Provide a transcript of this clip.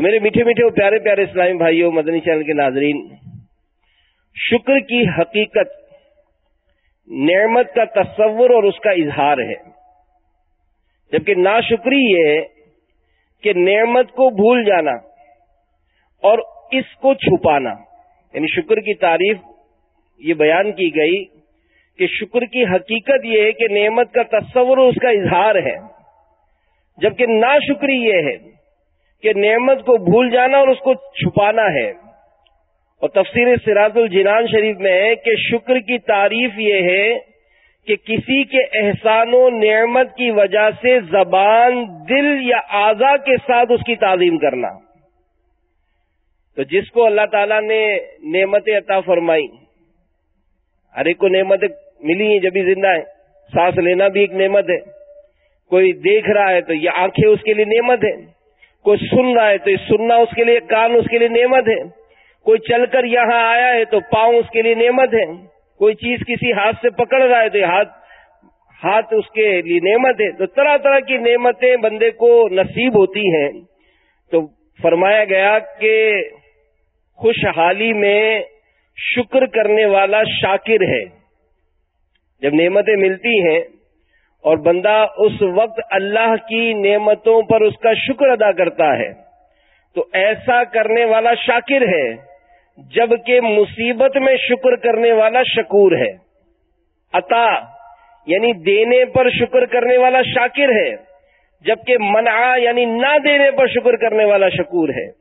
میرے میٹھے میٹھے اور پیارے پیارے اسلامی بھائیوں، مدنی چینل کے ناظرین، شکر کی حقیقت، نعمت کا تصور اور اس کا اظہار ہے۔ جبکہ ناشکری یہ ہے کہ نعمت کو بھول جانا اور اس کو چھپانا۔ یعنی شکر کی تعریف، یہ بیان کی گئی کہ شکر کی حقیقت یہ ہے کہ نعمت کا تصور اور اس کا اظہار ہے۔ جبکہ ناشکری یہ ہے کہ نعمت کو بھول جانا اور اس کو چھپانا ہے۔ اور تفسیر سراج الجنان شریف میں ہے کہ شکر کی تعریف یہ ہے کہ کسی کے احسان و نعمت کی وجہ سے زبان دل یا اعضا کے ساتھ اس کی تعظیم کرنا۔ تو جس کو اللہ تعالیٰ نے نعمت عطا فرمائی ہر ایک کو نعمت ملی ہیں جبھی زندہ ہے سانس لینا بھی ایک نعمت ہے۔ کوئی دیکھ رہا ہے تو یہ آنکھیں اس کے لیے نعمت ہے کوئی سن رہا ہے تو یہ سننا اس کے لیے، کان اس کے لیے نعمت ہے۔ کوئی چل کر یہاں آیا ہے تو پاؤں اس کے لیے نعمت ہے۔ کوئی چیز کسی ہاتھ سے پکڑ رہا ہے تو ہاتھ ہاتھ اس کے لیے نعمت ہے۔ تو طرح طرح کی نعمتیں بندے کو نصیب ہوتی ہیں۔ تو فرمایا گیا کہ خوشحالی میں شکر کرنے والا شاکر ہے۔ جب نعمتیں ملتی ہیں اور بندہ اس وقت اللہ کی نعمتوں پر اس کا شکر ادا کرتا ہے تو ایسا کرنے والا شاکر ہے، جبکہ مصیبت میں شکر کرنے والا شکور ہے۔ عطا یعنی دینے پر شکر کرنے والا شاکر ہے، جبکہ منع یعنی نہ دینے پر شکر کرنے والا شکور ہے۔